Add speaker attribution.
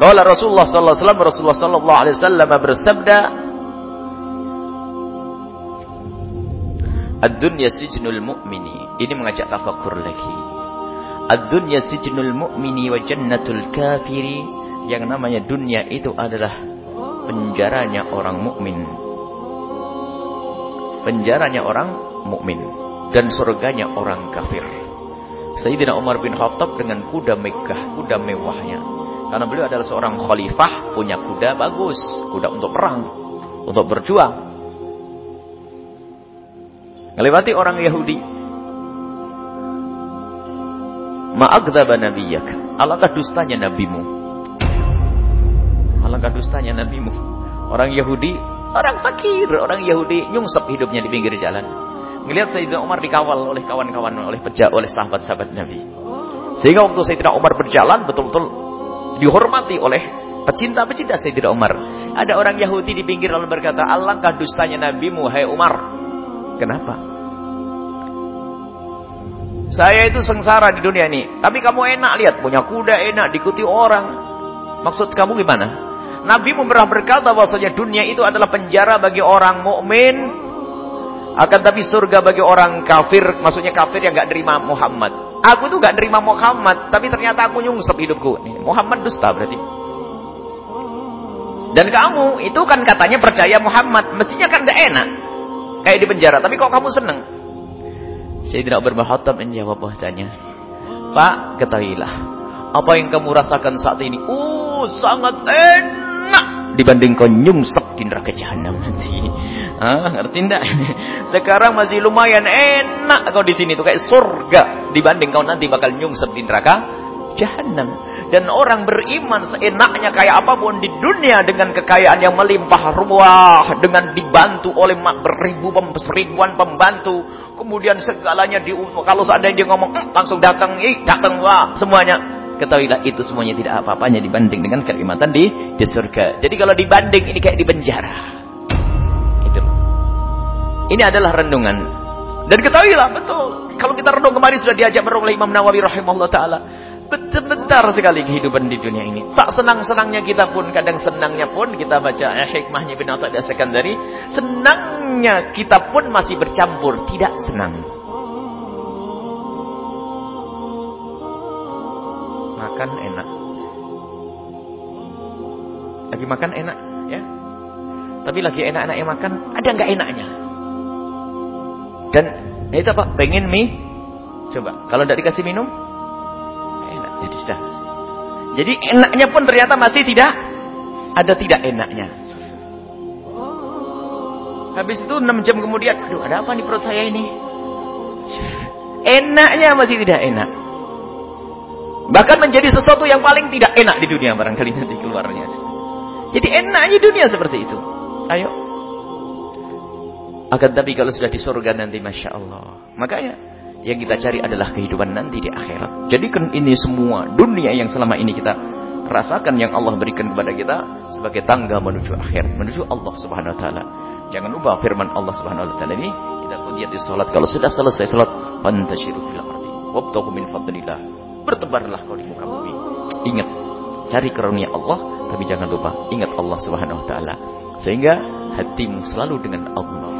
Speaker 1: Qala Rasulullah sallallahu alaihi wasallam Rasulullah sallallahu alaihi wasallam bersabda Ad-dunya sijnul mu'mini. Ini mengajak tafakkur lagi. Ad-dunya sijnul mu'mini wa jannatul kafiri. Yang namanya dunia itu adalah penjaranya orang mukmin. Penjaranya orang mukmin dan surganya orang kafir. Sayyidina Umar bin Khattab dengan kuda megah, kuda mewahnya. Karena beliau adalah seorang khalifah, punya kuda bagus, kuda untuk perang, untuk berjuang. Melewati orang Yahudi. Ma'agdaba nabiyak. Alangkah dustanya nabimu. Alangkah dustanya nabimu. Orang Yahudi, orang fakir, orang Yahudi nyungsep hidupnya di pinggir jalan. Melihat Sayyidina Umar dikawal oleh kawan-kawan, oleh pejak, oleh sahabat-sahabat Nabi. Sehingga waktu Sayyidina Umar berjalan betul-betul dihormati oleh pecinta-pecinta Sayyidina Umar. Ada orang Yahudi di pinggir lalu berkata, Alangkah dustanya nabimu, hai Umar. Kenapa? Saya itu sengsara di dunia ini. Tapi kamu enak lihat, punya kuda enak, diikuti orang. Maksud kamu gimana? Nabi pernah berkata bahwasanya dunia itu adalah penjara bagi orang mukmin, akan tapi surga bagi orang kafir, maksudnya kafir yang gak nerima Muhammad. Aku tuh gak nerima Muhammad, tapi ternyata aku nyungsep hidupku. Muhammad dusta berarti. Dan kamu itu kan katanya percaya Muhammad, mestinya kan gak enak. Kayak di penjara, tapi kok kamu seneng? Sayyidina Umar bin menjawab bahasanya, Pak, ketahuilah, apa yang kamu rasakan saat ini, uh, sangat enak dibanding kau nyungsep di neraka jahanam nanti. Ah, ngerti enggak? Sekarang masih lumayan enak kau di sini tuh kayak surga dibanding kau nanti bakal nyungsep di neraka jahanam. Dan orang beriman seenaknya kayak apa pun di dunia dengan kekayaan yang melimpah ruah, dengan dibantu oleh beribu seribuan pembantu, kemudian segalanya di kalau seandainya dia ngomong hm, langsung datang, ih datang wah semuanya. Ketahuilah itu semuanya tidak apa-apanya dibanding dengan kenikmatan di di surga. Jadi kalau dibanding ini kayak di penjara. Itu. Ini adalah renungan. Dan ketahuilah betul. Kalau kita renung kemarin sudah diajak merenung oleh Imam Nawawi rahimahullah taala bentar sekali kehidupan di dunia ini. Tak senang-senangnya kita pun, kadang senangnya pun kita baca eh, hikmahnya bin Atta dari senangnya kita pun masih bercampur, tidak senang. Makan enak. Lagi makan enak, ya. Tapi lagi enak-enaknya makan, ada nggak enaknya? Dan itu apa? Pengen mie? Coba, kalau tidak dikasih minum, jadi sudah. Jadi enaknya pun ternyata masih tidak ada tidak enaknya. Habis itu 6 jam kemudian, aduh ada apa nih perut saya ini? Enaknya masih tidak enak. Bahkan menjadi sesuatu yang paling tidak enak di dunia barangkali nanti keluarnya. Jadi enaknya dunia seperti itu. Ayo. Akan tapi kalau sudah di surga nanti Masya Allah. Makanya yang kita cari adalah kehidupan nanti di akhirat. Jadikan ini semua dunia yang selama ini kita rasakan yang Allah berikan kepada kita sebagai tangga menuju akhir, menuju Allah Subhanahu wa taala. Jangan lupa firman Allah Subhanahu wa taala ini, kita qudiyati salat kalau sudah selesai salat fantashiru fil ardi wabtaghu min fadlillah. Bertebarlah kau di muka bumi. Ingat cari karunia Allah tapi jangan lupa ingat Allah Subhanahu wa taala sehingga hatimu selalu dengan Allah